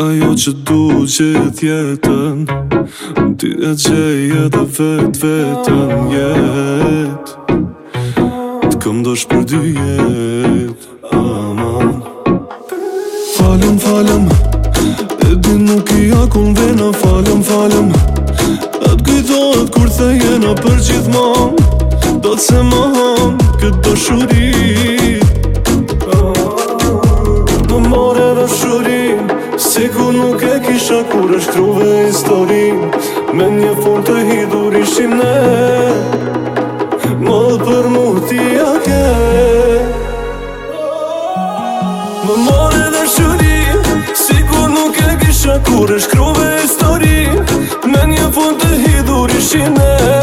Ajo që du gjithë jetën Ti e gjeje dhe vetë vetën jetë Të këmdosh për dy jetë Aman Falem, falem E di nuk i akon vena Falem, falem Atë të kur të jena për gjithë Do Da të se më ham këtë dëshurit Më more shurit Si ku nuk e kisha kur është truve historin Me një fund të hidur ishim ne Mëllë për mu ti a ke Më more dhe shëri Si ku nuk e kisha kur është truve historin Me një fund të hidur ishim ne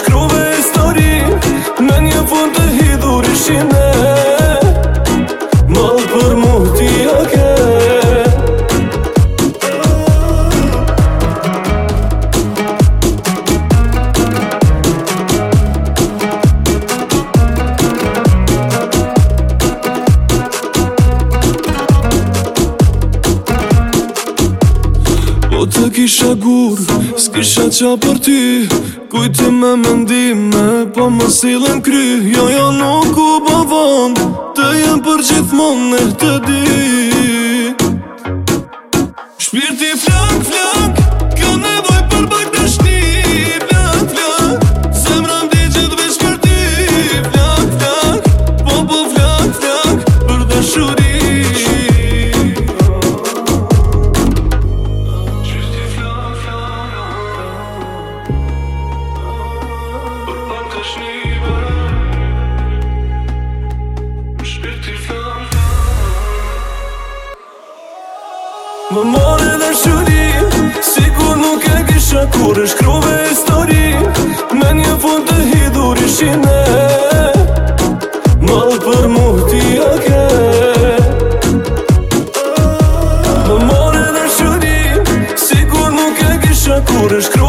shkruve histori Në një fund të hidhur ishin kisha gur, s'kisha qa për ty Kujti me mendime, po më silën kry Jo, jo, nuk u bëvon, të jem për gjithmon e të di Shpirti flak, flak Më more dhe shuri, si kur nuk e kisha Kur e shkruve histori, me një fund të hidur i shime Malë për muhti a ke Më more dhe shuri, si kur nuk e kisha Kur e shkruve histori,